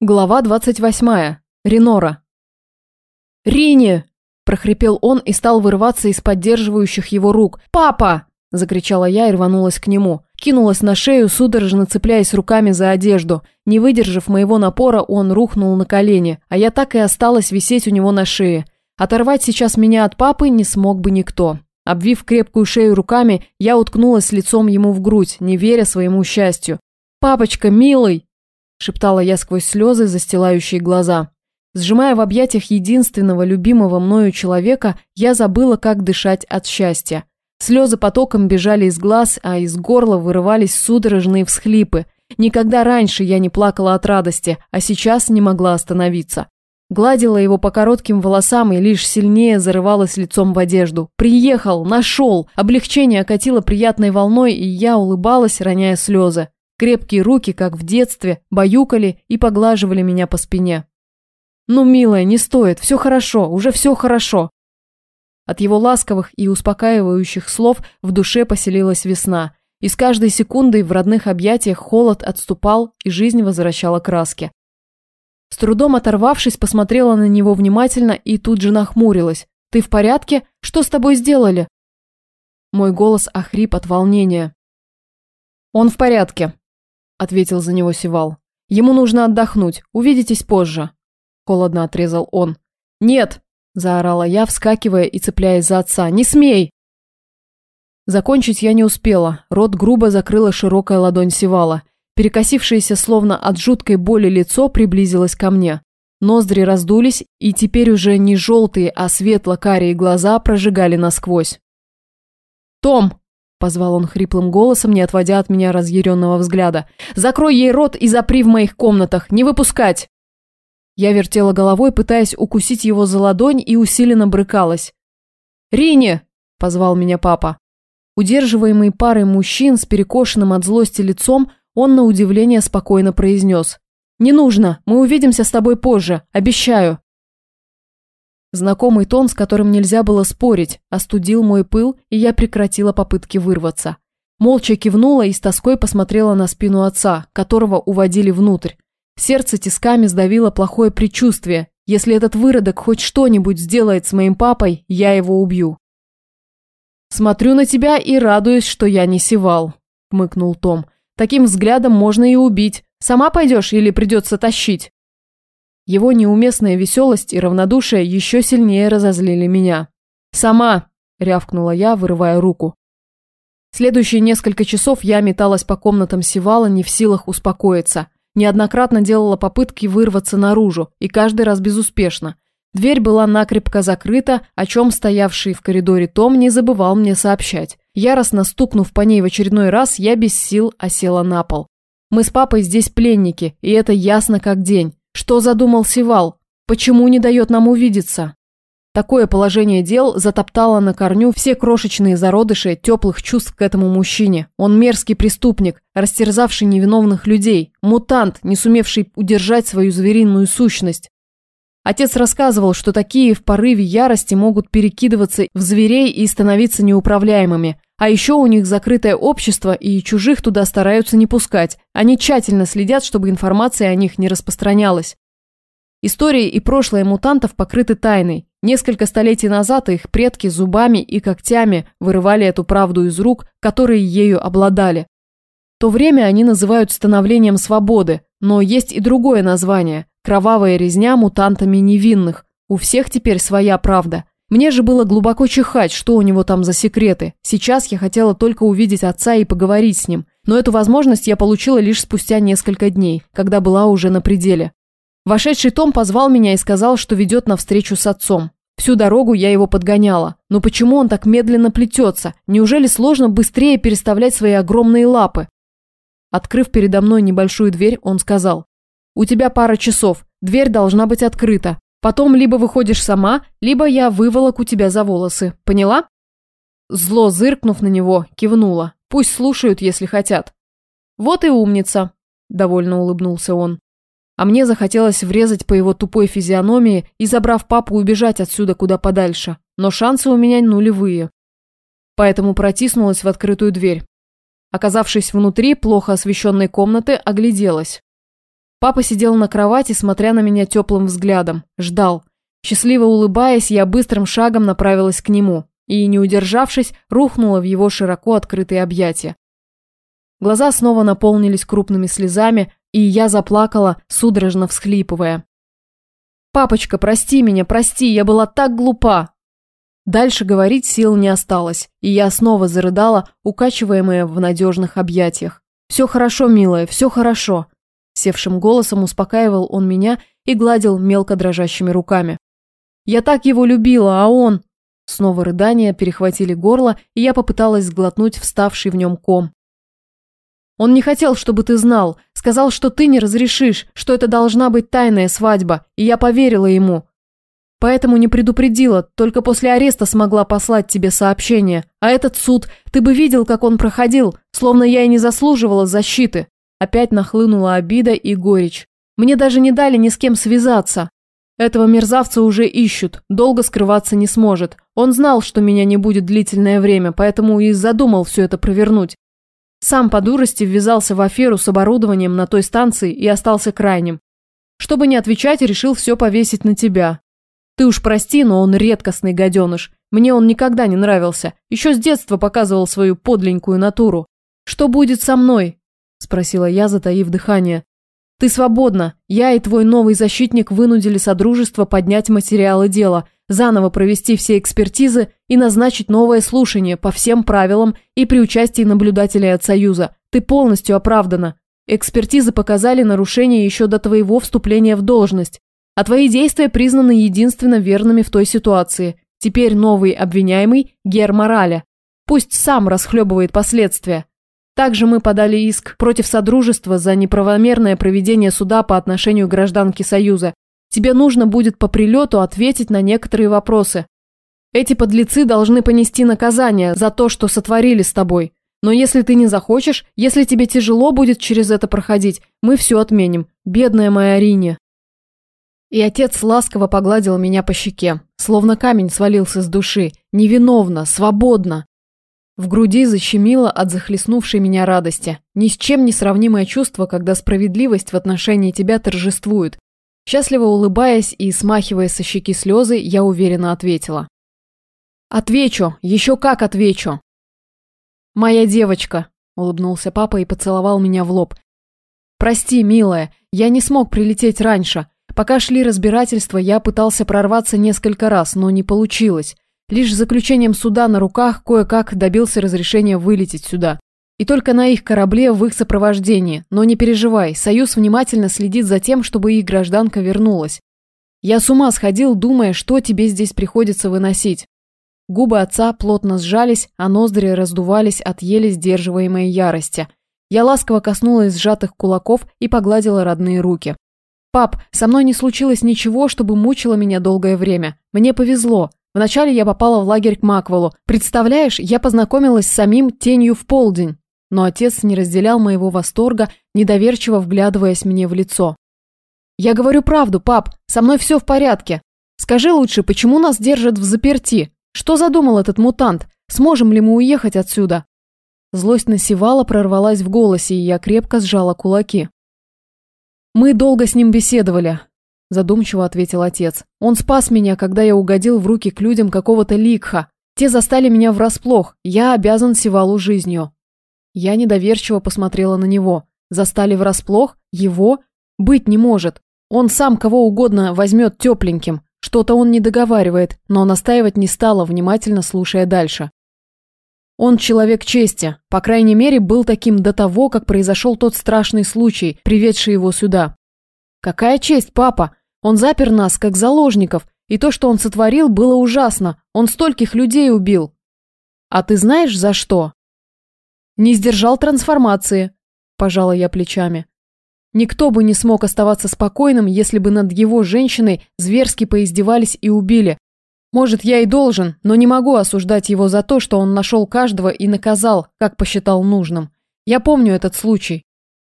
Глава 28. Ренора. «Рини!» – прохрипел он и стал вырываться из поддерживающих его рук. «Папа!» – закричала я и рванулась к нему. Кинулась на шею, судорожно цепляясь руками за одежду. Не выдержав моего напора, он рухнул на колени, а я так и осталась висеть у него на шее. Оторвать сейчас меня от папы не смог бы никто. Обвив крепкую шею руками, я уткнулась лицом ему в грудь, не веря своему счастью. «Папочка, милый!» – шептала я сквозь слезы, застилающие глаза. Сжимая в объятиях единственного любимого мною человека, я забыла, как дышать от счастья. Слезы потоком бежали из глаз, а из горла вырывались судорожные всхлипы. Никогда раньше я не плакала от радости, а сейчас не могла остановиться. Гладила его по коротким волосам и лишь сильнее зарывалась лицом в одежду. «Приехал! Нашел!» Облегчение окатило приятной волной, и я улыбалась, роняя слезы. Крепкие руки, как в детстве, баюкали и поглаживали меня по спине. «Ну, милая, не стоит, все хорошо, уже все хорошо». От его ласковых и успокаивающих слов в душе поселилась весна, и с каждой секундой в родных объятиях холод отступал и жизнь возвращала краски. С трудом оторвавшись, посмотрела на него внимательно и тут же нахмурилась. «Ты в порядке? Что с тобой сделали?» Мой голос охрип от волнения. «Он в порядке», ответил за него Сивал. Ему нужно отдохнуть. Увидитесь позже. Холодно отрезал он. Нет, заорала я, вскакивая и цепляясь за отца. Не смей! Закончить я не успела. Рот грубо закрыла широкая ладонь Сивала. Перекосившееся словно от жуткой боли лицо приблизилось ко мне. Ноздри раздулись, и теперь уже не желтые, а светло-карие глаза прожигали насквозь. «Том!» Позвал он хриплым голосом, не отводя от меня разъяренного взгляда. «Закрой ей рот и запри в моих комнатах! Не выпускать!» Я вертела головой, пытаясь укусить его за ладонь и усиленно брыкалась. «Рини!» – позвал меня папа. Удерживаемый парой мужчин с перекошенным от злости лицом, он на удивление спокойно произнес. «Не нужно, мы увидимся с тобой позже, обещаю». Знакомый тон, с которым нельзя было спорить, остудил мой пыл, и я прекратила попытки вырваться. Молча кивнула и с тоской посмотрела на спину отца, которого уводили внутрь. Сердце тисками сдавило плохое предчувствие. Если этот выродок хоть что-нибудь сделает с моим папой, я его убью. «Смотрю на тебя и радуюсь, что я не севал», – хмыкнул Том. «Таким взглядом можно и убить. Сама пойдешь или придется тащить?» Его неуместная веселость и равнодушие еще сильнее разозлили меня. «Сама!» – рявкнула я, вырывая руку. Следующие несколько часов я металась по комнатам Севала, не в силах успокоиться. Неоднократно делала попытки вырваться наружу, и каждый раз безуспешно. Дверь была накрепко закрыта, о чем стоявший в коридоре Том не забывал мне сообщать. Яростно стукнув по ней в очередной раз, я без сил осела на пол. Мы с папой здесь пленники, и это ясно как день. Что задумал Сивал? Почему не дает нам увидеться? Такое положение дел затоптало на корню все крошечные зародыши теплых чувств к этому мужчине. Он мерзкий преступник, растерзавший невиновных людей, мутант, не сумевший удержать свою звериную сущность. Отец рассказывал, что такие в порыве ярости могут перекидываться в зверей и становиться неуправляемыми. А еще у них закрытое общество, и чужих туда стараются не пускать. Они тщательно следят, чтобы информация о них не распространялась. Истории и прошлое мутантов покрыты тайной. Несколько столетий назад их предки зубами и когтями вырывали эту правду из рук, которые ею обладали. То время они называют становлением свободы, но есть и другое название – кровавая резня мутантами невинных. У всех теперь своя правда. Мне же было глубоко чихать, что у него там за секреты. Сейчас я хотела только увидеть отца и поговорить с ним. Но эту возможность я получила лишь спустя несколько дней, когда была уже на пределе. Вошедший Том позвал меня и сказал, что ведет на встречу с отцом. Всю дорогу я его подгоняла. Но почему он так медленно плетется? Неужели сложно быстрее переставлять свои огромные лапы? Открыв передо мной небольшую дверь, он сказал. «У тебя пара часов. Дверь должна быть открыта. Потом либо выходишь сама, либо я выволоку тебя за волосы. Поняла?» Зло зыркнув на него, кивнула. «Пусть слушают, если хотят». «Вот и умница», – довольно улыбнулся он. А мне захотелось врезать по его тупой физиономии и, забрав папу, убежать отсюда куда подальше. Но шансы у меня нулевые. Поэтому протиснулась в открытую дверь. Оказавшись внутри плохо освещенной комнаты, огляделась. Папа сидел на кровати, смотря на меня теплым взглядом. Ждал. Счастливо улыбаясь, я быстрым шагом направилась к нему и, не удержавшись, рухнула в его широко открытые объятия. Глаза снова наполнились крупными слезами, и я заплакала, судорожно всхлипывая. «Папочка, прости меня, прости, я была так глупа!» Дальше говорить сил не осталось, и я снова зарыдала, укачиваемая в надежных объятиях. «Все хорошо, милая, все хорошо!» Севшим голосом успокаивал он меня и гладил мелко дрожащими руками. «Я так его любила, а он...» Снова рыдания перехватили горло, и я попыталась сглотнуть вставший в нем ком. Он не хотел, чтобы ты знал. Сказал, что ты не разрешишь, что это должна быть тайная свадьба, и я поверила ему. Поэтому не предупредила, только после ареста смогла послать тебе сообщение. А этот суд, ты бы видел, как он проходил, словно я и не заслуживала защиты. Опять нахлынула обида и горечь. Мне даже не дали ни с кем связаться. Этого мерзавца уже ищут, долго скрываться не сможет. Он знал, что меня не будет длительное время, поэтому и задумал все это провернуть. Сам по дурости ввязался в аферу с оборудованием на той станции и остался крайним. Чтобы не отвечать, решил все повесить на тебя. Ты уж прости, но он редкостный гаденыш. Мне он никогда не нравился. Еще с детства показывал свою подленькую натуру. Что будет со мной? Спросила я, затаив дыхание. Ты свободна. Я и твой новый защитник вынудили Содружество поднять материалы дела – заново провести все экспертизы и назначить новое слушание по всем правилам и при участии наблюдателей от Союза. Ты полностью оправдана. Экспертизы показали нарушения еще до твоего вступления в должность, а твои действия признаны единственно верными в той ситуации. Теперь новый обвиняемый – Гер Мораля. Пусть сам расхлебывает последствия. Также мы подали иск против Содружества за неправомерное проведение суда по отношению к гражданке Союза Тебе нужно будет по прилету ответить на некоторые вопросы. Эти подлецы должны понести наказание за то, что сотворили с тобой. Но если ты не захочешь, если тебе тяжело будет через это проходить, мы все отменим. Бедная моя Рине. И отец ласково погладил меня по щеке, словно камень свалился с души, невиновно, свободно. В груди защемило от захлестнувшей меня радости. Ни с чем не сравнимое чувство, когда справедливость в отношении тебя торжествует, Счастливо улыбаясь и смахивая со щеки слезы, я уверенно ответила. «Отвечу! Еще как отвечу!» «Моя девочка!» – улыбнулся папа и поцеловал меня в лоб. «Прости, милая, я не смог прилететь раньше. Пока шли разбирательства, я пытался прорваться несколько раз, но не получилось. Лишь заключением суда на руках кое-как добился разрешения вылететь сюда. И только на их корабле в их сопровождении. Но не переживай, Союз внимательно следит за тем, чтобы их гражданка вернулась. Я с ума сходил, думая, что тебе здесь приходится выносить. Губы отца плотно сжались, а ноздри раздувались от еле сдерживаемой ярости. Я ласково коснулась сжатых кулаков и погладила родные руки. «Пап, со мной не случилось ничего, чтобы мучило меня долгое время. Мне повезло. Вначале я попала в лагерь к Маквелу. Представляешь, я познакомилась с самим тенью в полдень. Но отец не разделял моего восторга, недоверчиво вглядываясь мне в лицо. «Я говорю правду, пап, со мной все в порядке. Скажи лучше, почему нас держат в заперти? Что задумал этот мутант? Сможем ли мы уехать отсюда?» Злость насевала, прорвалась в голосе, и я крепко сжала кулаки. «Мы долго с ним беседовали», – задумчиво ответил отец. «Он спас меня, когда я угодил в руки к людям какого-то ликха. Те застали меня врасплох, я обязан Севалу жизнью. Я недоверчиво посмотрела на него. Застали врасплох? Его? Быть не может. Он сам кого угодно возьмет тепленьким. Что-то он не договаривает, но настаивать не стала, внимательно слушая дальше. Он человек чести, по крайней мере, был таким до того, как произошел тот страшный случай, приведший его сюда. Какая честь, папа? Он запер нас, как заложников, и то, что он сотворил, было ужасно. Он стольких людей убил. А ты знаешь, за что? Не сдержал трансформации, пожала я плечами. Никто бы не смог оставаться спокойным, если бы над его женщиной зверски поиздевались и убили. Может, я и должен, но не могу осуждать его за то, что он нашел каждого и наказал, как посчитал нужным. Я помню этот случай.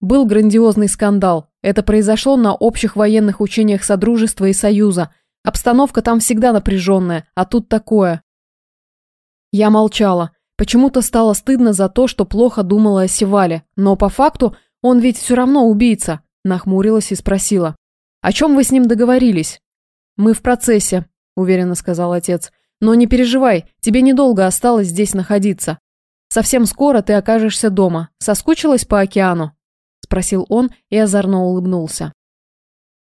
Был грандиозный скандал. Это произошло на общих военных учениях Содружества и Союза. Обстановка там всегда напряженная, а тут такое. Я молчала. Почему-то стало стыдно за то, что плохо думала о Севале, но по факту он ведь все равно убийца. Нахмурилась и спросила. «О чем вы с ним договорились?» «Мы в процессе», – уверенно сказал отец. «Но не переживай, тебе недолго осталось здесь находиться. Совсем скоро ты окажешься дома. Соскучилась по океану?» – спросил он и озорно улыбнулся.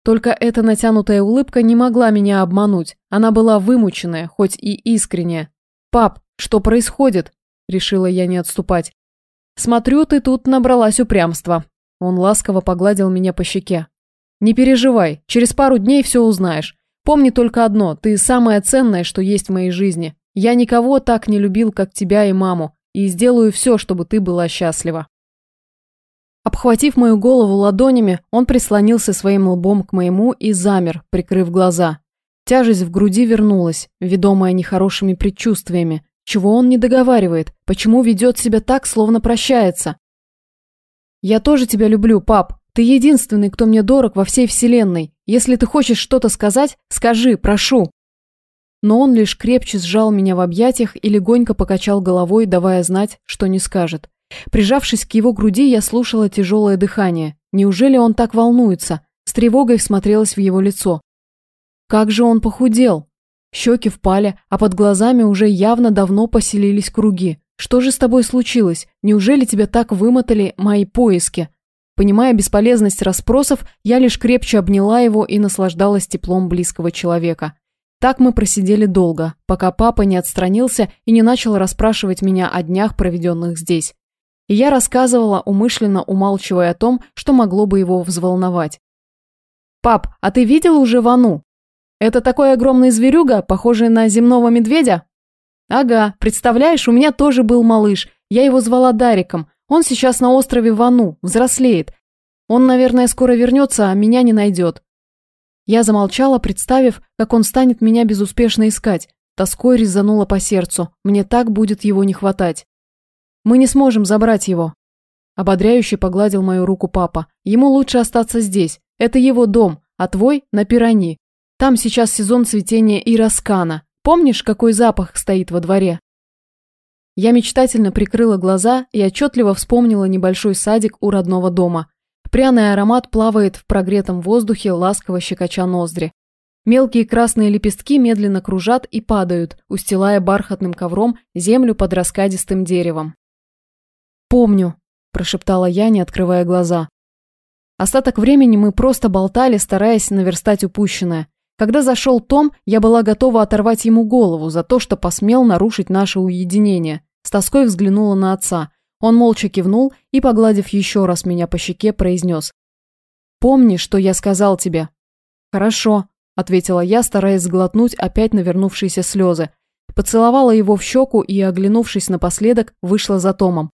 Только эта натянутая улыбка не могла меня обмануть. Она была вымученная, хоть и искренняя. «Пап, что происходит?» – решила я не отступать. «Смотрю, ты тут набралась упрямства». Он ласково погладил меня по щеке. «Не переживай, через пару дней все узнаешь. Помни только одно, ты самое ценное, что есть в моей жизни. Я никого так не любил, как тебя и маму, и сделаю все, чтобы ты была счастлива». Обхватив мою голову ладонями, он прислонился своим лбом к моему и замер, прикрыв глаза. Тяжесть в груди вернулась, ведомая нехорошими предчувствиями. Чего он не договаривает? Почему ведет себя так, словно прощается? «Я тоже тебя люблю, пап. Ты единственный, кто мне дорог во всей вселенной. Если ты хочешь что-то сказать, скажи, прошу». Но он лишь крепче сжал меня в объятиях и легонько покачал головой, давая знать, что не скажет. Прижавшись к его груди, я слушала тяжелое дыхание. Неужели он так волнуется? С тревогой всмотрелась в его лицо. Как же он похудел! Щеки впали, а под глазами уже явно давно поселились круги. Что же с тобой случилось? Неужели тебя так вымотали мои поиски? Понимая бесполезность расспросов, я лишь крепче обняла его и наслаждалась теплом близкого человека. Так мы просидели долго, пока папа не отстранился и не начал расспрашивать меня о днях, проведенных здесь. Я рассказывала, умышленно умалчивая о том, что могло бы его взволновать. «Пап, а ты видел уже Вану? Это такой огромный зверюга, похожий на земного медведя?» «Ага, представляешь, у меня тоже был малыш. Я его звала Дариком. Он сейчас на острове Вану, взрослеет. Он, наверное, скоро вернется, а меня не найдет». Я замолчала, представив, как он станет меня безуспешно искать. Тоской резанула по сердцу. Мне так будет его не хватать. Мы не сможем забрать его. Ободряюще погладил мою руку папа. Ему лучше остаться здесь. Это его дом, а твой на Пирани. Там сейчас сезон цветения ираскана. Помнишь, какой запах стоит во дворе? Я мечтательно прикрыла глаза и отчетливо вспомнила небольшой садик у родного дома. Пряный аромат плавает в прогретом воздухе, ласково щекоча ноздри. Мелкие красные лепестки медленно кружат и падают, устилая бархатным ковром землю под раскадистым деревом. «Помню», – прошептала я, не открывая глаза. Остаток времени мы просто болтали, стараясь наверстать упущенное. Когда зашел Том, я была готова оторвать ему голову за то, что посмел нарушить наше уединение. С тоской взглянула на отца. Он молча кивнул и, погладив еще раз меня по щеке, произнес. «Помни, что я сказал тебе». «Хорошо», – ответила я, стараясь сглотнуть опять навернувшиеся слезы. Поцеловала его в щеку и, оглянувшись напоследок, вышла за Томом.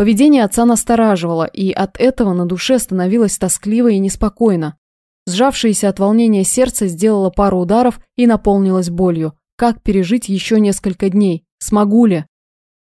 Поведение отца настораживало, и от этого на душе становилось тоскливо и неспокойно. Сжавшееся от волнения сердце сделало пару ударов и наполнилось болью. Как пережить еще несколько дней? Смогу ли?